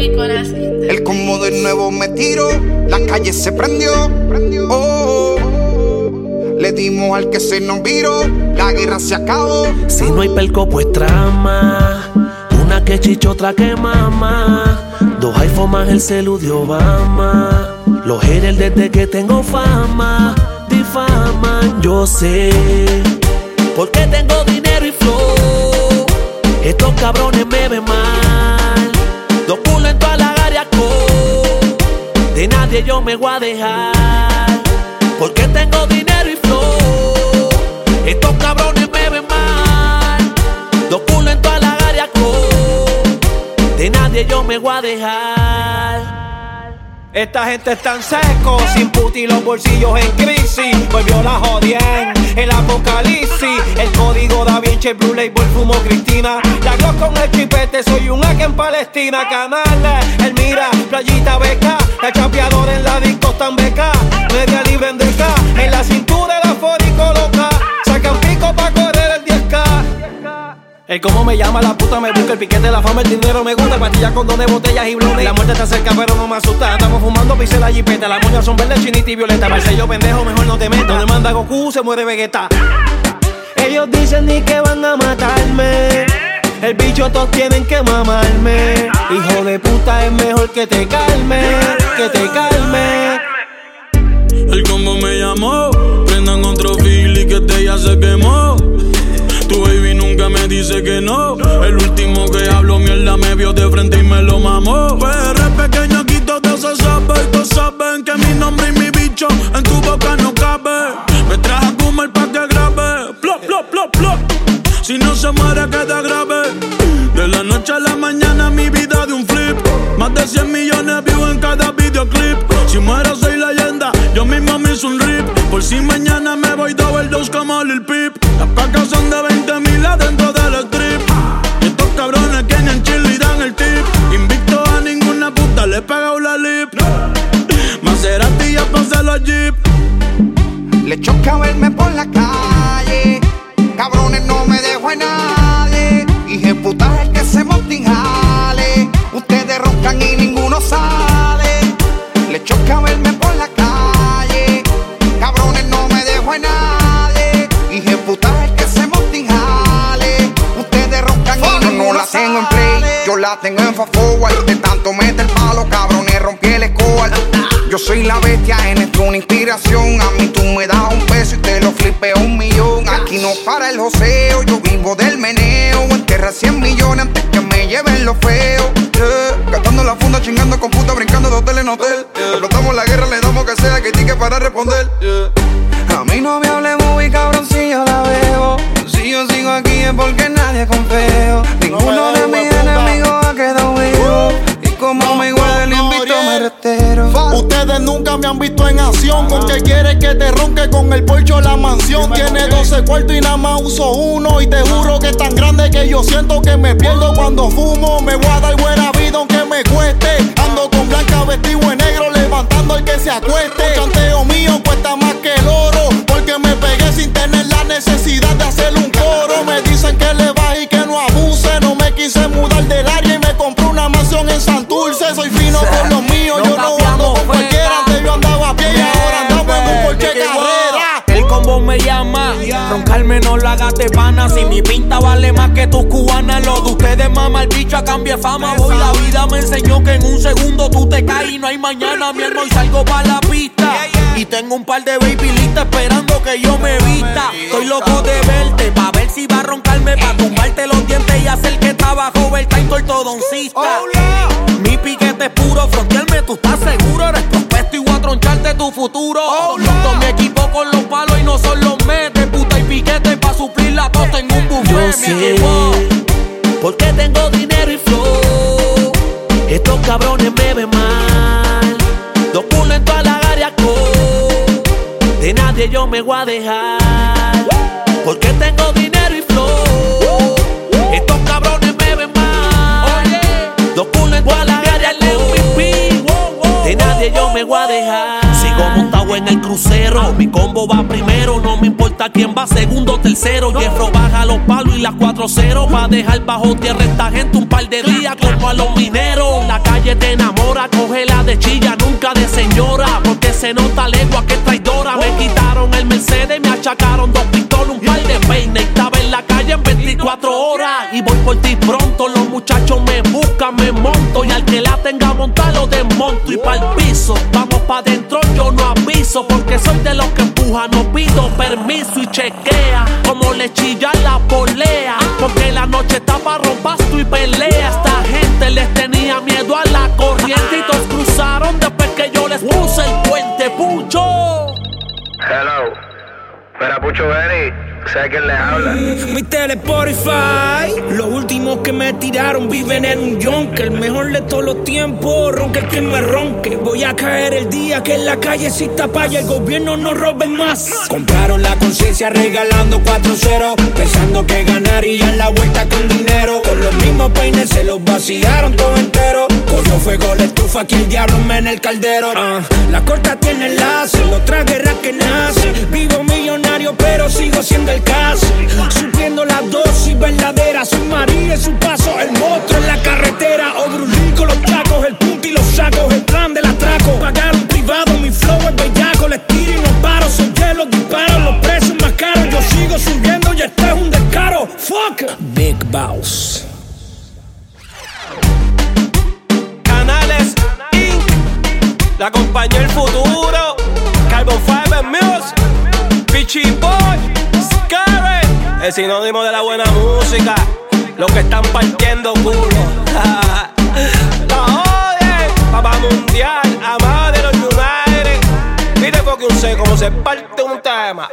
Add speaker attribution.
Speaker 1: El combo de nuevo me tiró, la calle se prendió. Oh, le dimos al que se nos viró, la guerra se acabó.
Speaker 2: Si no hay pelco, pues trama. Una que chicho, otra que mama. Dos iPhone más el celu de Obama. Los haters desde que tengo fama, difaman, yo sé. Porque tengo dinero y flow. Estos cabrones me voy a dejar. Porque tengo dinero y flow. Estos cabrones me ven mal. Dos culos en toda la área De nadie yo me voy a dejar.
Speaker 3: Esta gente es tan seco, sin puti los bolsillos en crisis. Volvió la jodien, el apocalipsis. El código da bien, el Blue Label, fumo Cristina. La Glock con el chipete, soy un hack en Palestina. Canales, el mira, playita beca. La chapeadora en la disco tan beca. Media libre en deca, en la cintura el afórico loca. Sacan pico pa' correr el 10K. El cómo me llama la puta me busca el piquete, la fama, el dinero me gusta, pastillas con dones, botellas y blones. La muerte está cerca pero no me asusta, estamos fumando pise la jipeta, las moñas son verdes, chinita y violeta. Para yo pendejo, mejor no te metas. Donde manda Goku se muere Vegeta. Ellos dicen ni que van a matarme. El bicho todos tienen que mamarme. Hijo de puta es mejor que te calme, que te calme.
Speaker 4: El combo me llamó, prendan otro y que este ya se quemó. Tu baby nunca me dice que no. El último que hablo mierda 100 millones view en cada videoclip. Si muero, soy leyenda. Yo mismo me hice un rip. Por si mañana me voy double dos como Lil Pip. La
Speaker 1: tengo en forward. De tanto meter palo, cabrones, rompí el score. Yo soy la bestia, en esto una inspiración. A mí tú me das un peso y te lo flipeo un millón. Aquí no para el joseo, yo vivo del meneo. Enterra 100 millones antes que me lleven lo feo. Yeah. Gastando la funda, chingando con puta, brincando de hotel en hotel. Explotamos la guerra, le damos que sea que tique para responder. Yeah. A mí no me hable muy yo la veo. Si yo sigo aquí es porque nadie
Speaker 5: Con que quiere que te ronque con el polcho la mansión. Tiene 12 cuartos y nada más uso uno. Y te juro que es tan grande que yo siento que me pierdo cuando fumo. Me voy a dar buena vida aunque me cueste. Ando con blanca vestido en negro, levantando el que se acueste. Un chanteo mío cuesta más que el oro. Porque me pegué sin tener la necesidad de hacer un
Speaker 3: roncarme no la hagas de pana. Si mi pinta vale más que tus cubanas, lo de ustedes mama el bicho a cambio de fama. Voy, la vida me enseñó que en un segundo tú te caes y no hay mañana. Mi hermano y salgo para la pista. Y tengo un par de baby listas esperando que yo me vista. Estoy loco de verte, pa' ver si va a roncarme, pa' tumbarte los dientes y hacer que trabajo el time ortodoncista. Mi piquete es puro, frontearme, tú estás seguro, eres prospecto y voy a troncharte tu futuro. Todo mi equipo con los palos y no son los
Speaker 2: Yo sé, porque tengo dinero y flow. Estos cabrones me ven mal. Dos culos en toda la De nadie yo me voy a dejar. Porque tengo dinero y flow. Estos cabrones me ven mal. Dos culos en toda la área De nadie yo me voy a dejar. Mi combo va primero, no me importa quién va segundo, tercero. Hierro baja los palos y las 4-0. Va a dejar bajo tierra esta gente un par de días como a los mineros. La calle te enamora, cógela de chilla, nunca de señora. Porque se nota lengua que traidora. Me quitaron el Mercedes, me achacaron dos pistolas, un par de peines 24 horas. Y voy por ti pronto, los muchachos me buscan, me monto. Y al que la tenga montada lo desmonto y pa'l piso. Vamos pa' dentro, yo no aviso. Porque soy de los que empuja, no pido permiso y chequea. Como le
Speaker 6: Espera, Pucho
Speaker 7: Spotify. Los últimos que me tiraron viven en un yonke. El mejor de todos los tiempos. Ronque el que me ronque. Voy a caer el día que en la calle si tapa y el gobierno no robe más. Compraron la conciencia regalando 4-0. Pensando que ganarían la vuelta con dinero. Con los mismos peines se los vaciaron todo entero. Cogió fuego la estufa que el diablo me en el caldero. Ah, la corta tiene enlace. Otra guerra que nace. Vivo millonario pero sigo siendo el caso. Subiendo la dosis verdadera. Su María y su paso. El monstruo en la carretera. O con los chacos. El
Speaker 3: Compañía El Futuro. Carbon Fiber Music. Pichi Boy el sinónimo de la buena música. Los que están partiendo culo. la oye, papá mundial, amada de los United. Mire porque un sé cómo se parte un tema.